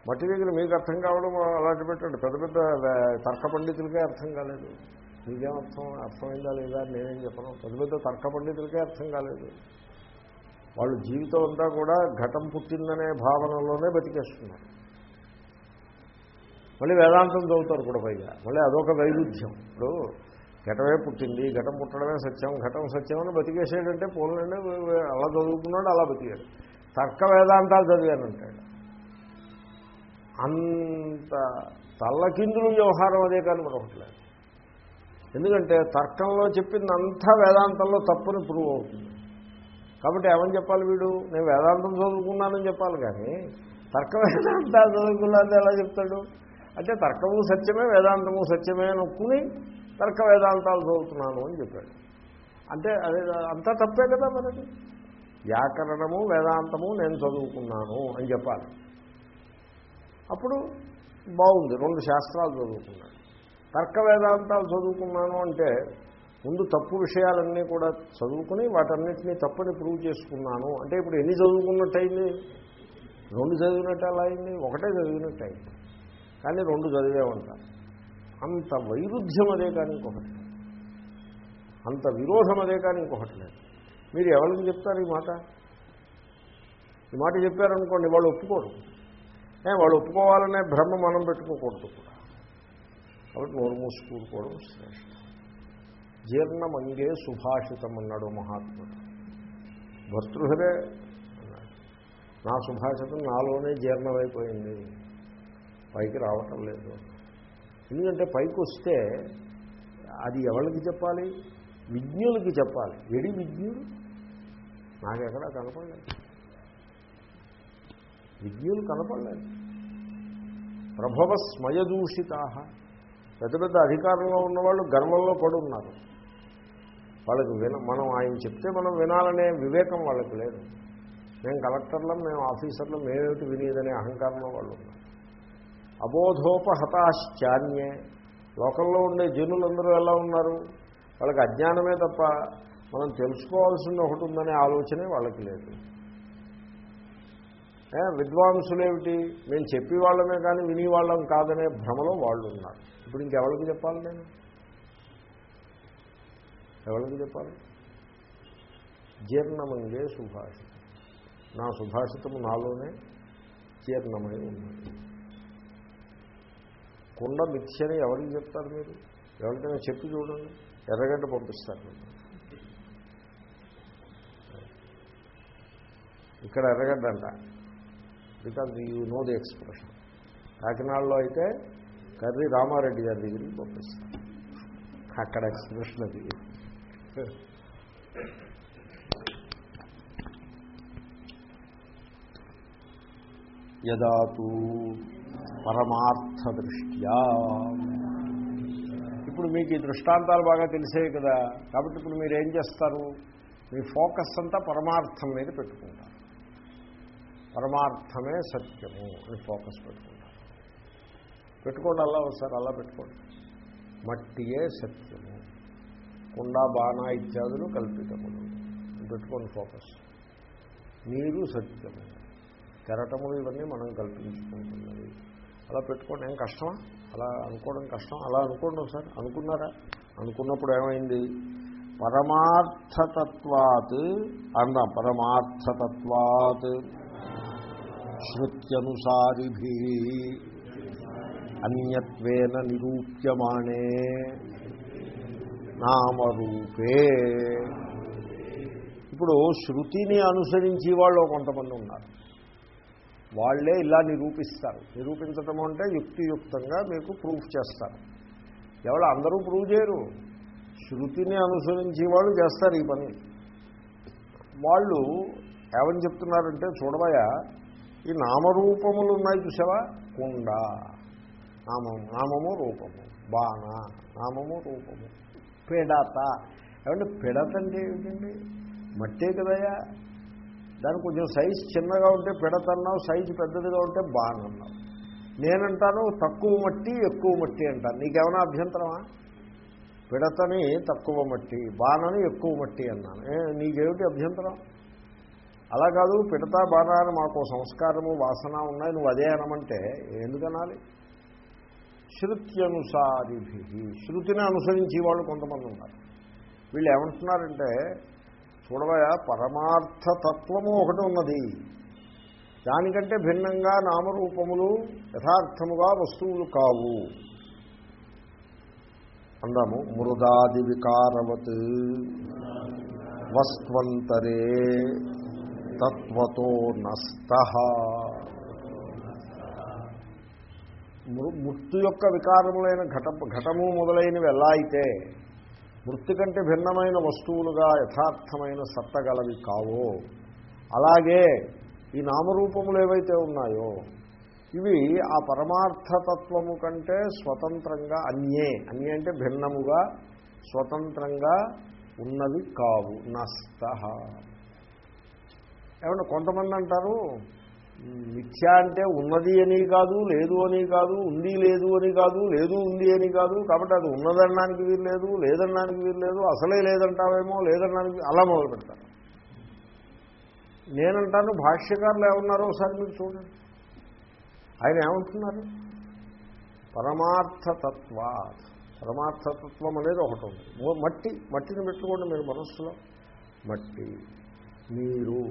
మట్టి దగ్గర మీకు అర్థం కావడం అలాంటి పెట్టండి. పెద్ద పెద్ద తర్క పండితులకే అర్థం కాలేదు. మీకేం అర్థం అర్థమైందా లేదా నేనేం చెప్పను. పెద్ద పెద్ద తర్క పండితులకే అర్థం కాలేదు. వాళ్ళు జీవితం అంతా కూడా ఘటం పుట్టిందనే భావనలోనే బతికేస్తున్నారు. మళ్ళీ వేదాంతం చదువుతారు కూడా పైగా. మళ్ళీ అదొక వైరుధ్యం. ఇప్పుడు ఘటమే పుట్టింది ఘటం పుట్టడమే సత్యం ఘటం సత్యం అని బతికేసాడంటే పోలండి అలా చదువుకున్నాడు అలా బతికాడు. తర్క వేదాంతాలు చదివానంటాడు. అంత తల్లకిందులు వ్యవహారం అదే కానీ మరొకట్లేదు ఎందుకంటే తర్కంలో చెప్పిందంతా వేదాంతంలో తప్పుని ప్రూవ్ అవుతుంది. కాబట్టి ఏమని చెప్పాలి వీడు? నేను వేదాంతం చదువుకున్నానని చెప్పాలి కానీ తర్క వేదాంతాలు చదువుకున్నాను ఎలా చెప్తాడు? అంటే తర్కము సత్యమే వేదాంతము సత్యమే అని తర్క వేదాంతాలు చదువుతున్నాను అని చెప్పాడు. అంటే అదే అంతా తప్పే కదా మనకి? వ్యాకరణము వేదాంతము నేను చదువుకున్నాను అని చెప్పాలి. అప్పుడు బాగుంది. రెండు శాస్త్రాలు చదువుకున్నాను. తర్క వేదాంతాలు చదువుకున్నాను అంటే ముందు తప్పు విషయాలన్నీ కూడా చదువుకుని వాటన్నిటినీ తప్పని ప్రూవ్ చేసుకున్నాను. అంటే ఇప్పుడు ఎన్ని చదువుకున్నట్టు అయింది రెండు చదివినట్టు అలా అయింది? ఒకటే చదివినట్టు అయింది కానీ రెండు చదివే ఉంటారు అంత వైరుధ్యం అదే కానీ ఇంకొకటి అంత విరోధం అదే కానీ ఇంకొకటి లేదు. మీరు ఎవరికి చెప్తారు ఈ మాట? ఈ మాట చెప్పారనుకోండి వాళ్ళు ఒప్పుకోరు. ఏ, వాళ్ళు ఒప్పుకోవాలనే భ్రమ మనం పెట్టుకోకూడదు కూడా. కాబట్టి నోరు మూసుకూరుకోవడం శ్రేష్టం. జీర్ణమంగే సుభాషితం అన్నాడు మహాత్ముడు. భర్తృహరే అన్నాడు. నా సుభాషితం నాలోనే జీర్ణమైపోయింది. పైకి రావటం లేదు. ఎందుకంటే పైకి వస్తే అది ఎవరికి చెప్పాలి? విజ్ఞులకి చెప్పాలి. ఎడి విజ్ఞులు నాకెక్కడా కనపడలేదు. విజ్ఞులు కనపడలేదు. ప్రభవ స్మయదూషితా పెద్ద పెద్ద అధికారంలో ఉన్నవాళ్ళు గర్వంలో పడి ఉన్నారు వాళ్ళకి విన మనం ఆయన చెప్తే మనం వినాలనే వివేకం వాళ్ళకి లేదు. మేము కలెక్టర్లం మేము ఆఫీసర్లం మేమేమిటి వినేదనే అహంకారంలో వాళ్ళు ఉన్నారు. అబోధోపహతాశ్చాన్యే. లోకంలో ఉండే జనులందరూ ఎలా ఉన్నారు? వాళ్ళకి అజ్ఞానమే తప్ప మనం తెలుసుకోవాల్సింది ఒకటి ఉందనే ఆలోచనే వాళ్ళకి లేదు. విద్వాంసులేమిటి? మేము చెప్పి వాళ్ళమే కానీ విని వాళ్ళం కాదనే భ్రమలో వాళ్ళు ఉన్నారు ఇప్పుడు ఇంకెవరికి చెప్పాలి నేను? ఎవరికి చెప్పాలి? జీర్ణమంగే సుభాషితం. నా సుభాషితము నాలోనే జీర్ణమై ఉన్నది. కుండ మిథ్యని ఎవరికి చెప్తారు మీరు? ఎవరికైనా చెప్పి చూడండి. ఎర్రగడ్డ పంపిస్తారు ఇక్కడ ఎర్రగడ్డ అంట. Because you know the expression. కాకినాడలో అయితే కర్రీ రామారెడ్డి గారి దగ్గరికి పంపిస్తాం అక్కడ ఎక్స్ప్రెషన్ అది. యదాతు పరమార్థ దృష్ట్యా ఇప్పుడు మీకు ఈ దృష్టాంతాలు బాగా తెలిసేవి కదా. కాబట్టి ఇప్పుడు మీరు ఏం చేస్తారు? మీ ఫోకస్ అంతా పరమార్థం మీద పెట్టుకుంటారు. పరమార్థమే సత్యము అని ఫోకస్ పెట్టుకుంటారు పెట్టుకోండి అలా ఒకసారి అలా పెట్టుకోండి. మట్టియే సత్యము. కుండా బాణ ఇత్యాదులు కల్పితములు. పెట్టుకోండి ఫోకస్. నీరు సత్యము. కెరటములు ఇవన్నీ మనం కల్పించుకుంటున్నది అలా పెట్టుకోండి. ఏం కష్టమా? అలా అనుకోవడం కష్టం. అలా అనుకోండి ఒకసారి. అనుకున్నారా? అనుకున్నప్పుడు ఏమైంది? పరమార్థతత్వాత్ అందాం పరమార్థతత్వాత్ శృత్యనుసారిభి అన్యత్వేన నిరూప్యమాణే నామరూపే. ఇప్పుడు శృతిని అనుసరించి వాళ్ళు కొంతమంది ఉన్నారు. వాళ్ళే ఇలా నిరూపిస్తారు. నిరూపించటం అంటే యుక్తియుక్తంగా మీకు ప్రూఫ్ చేస్తారు. ఎవరు అందరూ ప్రూవ్ చేయరు. శృతిని అనుసరించి వాళ్ళు చేస్తారు ఈ పని. వాళ్ళు ఏమని చెప్తున్నారంటే చూడవయా ఈ నామరూపములు ఉన్నాయి చూసావా? కుండ. నామము నామము రూపము. బాణ నామము రూపము. పెడత. ఏమంటే పెడత అంటే ఏమిటండి? మట్టే కదయా దానికి కొంచెం సైజు చిన్నగా ఉంటే పెడతన్నావు సైజు పెద్దదిగా ఉంటే బాణన్నావు నేనంటాను తక్కువ మట్టి ఎక్కువ మట్టి అంటాను. నీకేమైనా అభ్యంతరమా? పిడతని తక్కువ మట్టి బాణని ఎక్కువ మట్టి అన్నాను. నీకేమిటి అభ్యంతరం? అలా కాదు పిడతా బాణ అని మాకు సంస్కారము వాసన ఉన్నాయి నువ్వు అదే అనమంటే ఎందుకనాలి? శృత్యనుసారిభి. శృతిని అనుసరించి వాళ్ళు కొంతమంది ఉన్నారు వీళ్ళు ఏమంటున్నారంటే చూడవయ పరమార్థ తత్వము ఒకటి ఉన్నది. దానికంటే భిన్నంగా నామరూపములు యథార్థముగా వస్తువులు కావు. అందాము మృదాది వికారవత్ వస్త్వంతరే తత్వతో నష్ట మృత్తు యొక్క వికారములైన ఘట ఘటము మొదలైనవి ఎలా అయితే మృతి కంటే భిన్నమైన వస్తువులుగా యథార్థమైన సత్తగలవి కావో అలాగే ఈ నామరూపములు ఏవైతే ఉన్నాయో ఇవి ఆ పరమార్థతత్వము కంటే స్వతంత్రంగా అన్యే. అన్యే అంటే భిన్నముగా స్వతంత్రంగా ఉన్నవి కావు. నష్ట ఏమంటే కొంతమంది అంటారు మిథ్య అంటే ఉన్నది అని కాదు లేదు అని కాదు ఉంది లేదు అని కాదు లేదు ఉంది అని కాదు కాబట్టి అది ఉన్నదనడానికి వీరు లేదు లేదనడానికి వీరు లేదు అసలే లేదంటావేమో లేదనడానికి అలా మొదలు పెడతారు. నేనంటాను భాష్యకారులు ఏమన్నారో ఒకసారి మీరు చూడండి. ఆయన ఏమంటున్నారు? పరమార్థతత్వ పరమార్థతత్వం అనేది ఒకటి ఉంది. మట్టి మట్టిని పెట్టుకోండి మీరు మనస్సులో. మట్టి నీరు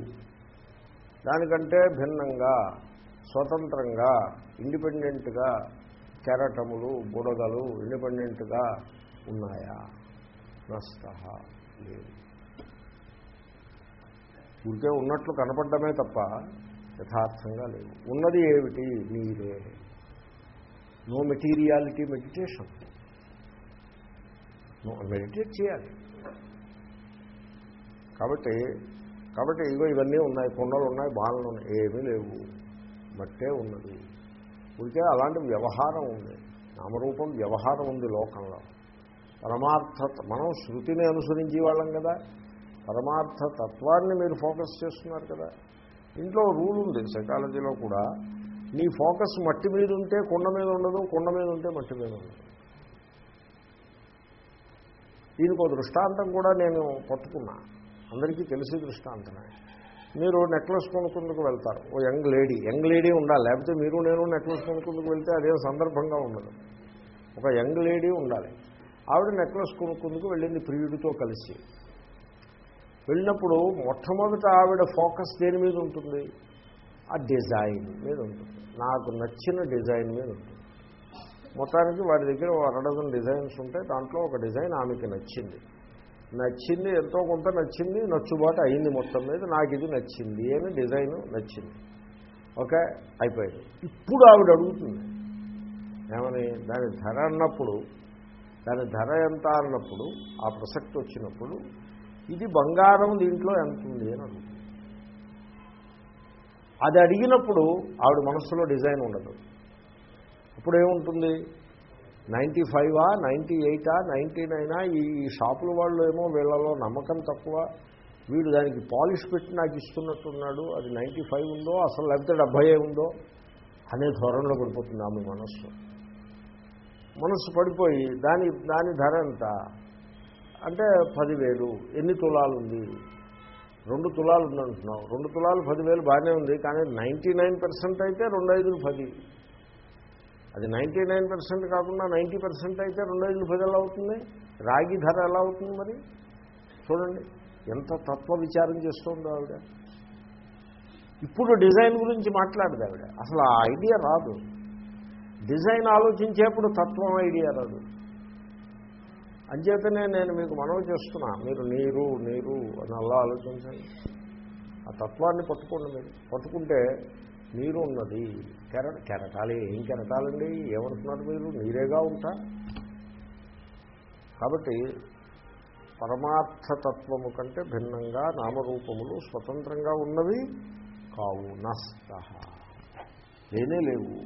దానికంటే భిన్నంగా స్వతంత్రంగా ఇండిపెండెంట్గా కెరటములు బుడగలు ఇండిపెండెంట్గా ఉన్నాయా? నష్ట లేదు. ఊరికే ఉన్నట్లు కనపడమే తప్ప యథార్థంగా లేవు. ఉన్నది ఏమిటి? నీరే నో మెటీరియాలిటీ మెడిటేషన్ మెడిటేట్ చేయాలి. కాబట్టి కాబట్టి ఇగో ఇవన్నీ ఉన్నాయి కొండలు ఉన్నాయి బాణలు ఉన్నాయి ఏమీ లేవు. మట్టే ఉన్నది. ఉడికే అలాంటి వ్యవహారం ఉంది. నామరూపం వ్యవహారం ఉంది లోకంలో. పరమార్థత మనం శృతిని అనుసరించి వాళ్ళం కదా. పరమార్థ తత్వాన్ని మీరు ఫోకస్ చేస్తున్నారు కదా. ఇంట్లో రూల్ ఉంది సైకాలజీలో కూడా. నీ ఫోకస్ మట్టి మీద ఉంటే కొండ మీద ఉండదు కొండ మీద ఉంటే మట్టి మీద ఉండదు. దీనికి ఒక దృష్టాంతం కూడా నేను పట్టుకున్నా. అందరికీ తెలిసి దృష్టాంతమే. మీరు నెక్లెస్ కొనుక్కుందుకు వెళ్తారు. ఓ యంగ్ లేడీ యంగ్ లేడీ ఉండాలి. లేకపోతే మీరు నేను నెక్లెస్ కొనుక్కుందుకు వెళ్తే అదే సందర్భంగా ఉండదు. ఒక యంగ్ లేడీ ఉండాలి. ఆవిడ నెక్లెస్ కొనుక్కుందుకు వెళ్ళింది ప్రియుడితో కలిసి. వెళ్ళినప్పుడు మొట్టమొదట ఆవిడ ఫోకస్ దేని మీద ఉంటుంది? ఆ డిజైన్ మీద ఉంటుంది. నాకు నచ్చిన డిజైన్ మీద ఉంటుంది. మొత్తానికి వాడి దగ్గర అరడజన్ డిజైన్స్ ఉంటాయి. దాంట్లో ఒక డిజైన్ ఆమెకి నచ్చింది. నచ్చింది ఎంతో కొంత నచ్చింది నచ్చుబాటు అయింది మొత్తం మీద నాకు ఇది నచ్చింది అని డిజైన్ నచ్చింది. ఓకే అయిపోయింది. ఇప్పుడు ఆవిడ అడుగుతుంది ఏమని దాని ధర అన్నప్పుడు దాని ధర ఎంత అన్నప్పుడు ఆ ప్రసక్తి వచ్చినప్పుడు ఇది బంగారం దీంట్లో ఎంత ఉంది అని అడుగుతుంది. అది అడిగినప్పుడు ఆవిడ మనస్సులో డిజైన్ ఉండదు. అప్పుడు ఏముంటుంది? నైంటీ ఫైవా నైంటీ ఎయిటా నైంటీ నైనా ఈ షాపుల వాళ్ళు ఏమో వీళ్ళలో నమ్మకం తక్కువ. వీడు దానికి పాలిష్ పెట్టి నాకు ఇస్తున్నట్టున్నాడు. అది నైంటీ ఫైవ్ ఉందో అసలు లేకపోతే డెబ్భై ఉందో అనే ధోరణిలో పడిపోతుంది ఆమె మనస్సు. మనస్సు పడిపోయి దాని దాని ధర ఎంత? అంటే పదివేలు. ఎన్ని తులాలు ఉంది? రెండు తులాలు ఉందంటున్నావు. రెండు తులాలు పదివేలు బాగానే ఉంది కానీ నైంటీ నైన్ పర్సెంట్ అయితే రెండు ఐదులు పది. అది నైంటీ నైన్ పర్సెంట్ కాకుండా నైంటీ పర్సెంట్ అయితే రెండు ఐదులు అవుతుంది. రాగి ధర ఎలా అవుతుంది మరి? చూడండి. ఎంత తత్వ విచారం చేస్తుందో ఆవిడ. ఇప్పుడు డిజైన్ గురించి మాట్లాడదు ఆవిడ. అసలు ఆ ఐడియా రాదు. డిజైన్ ఆలోచించేప్పుడు తత్వం ఐడియా రాదు. అంచేతనే నేను మీకు మనవి చేస్తున్నా. మీరు నీరు నీరు అని అలా ఆలోచించండి. ఆ తత్వాన్ని పట్టుకోండి మీరు. పట్టుకుంటే నీరున్నది కెర కెరటాలి ఏం కెరటాలండి? ఏమంటున్నారు మీరు? నీరేగా ఉంటా? కాబట్టి పరమార్థతత్వము కంటే భిన్నంగా నామరూపములు స్వతంత్రంగా ఉన్నవి కావు నష్ట లేనే లేవు.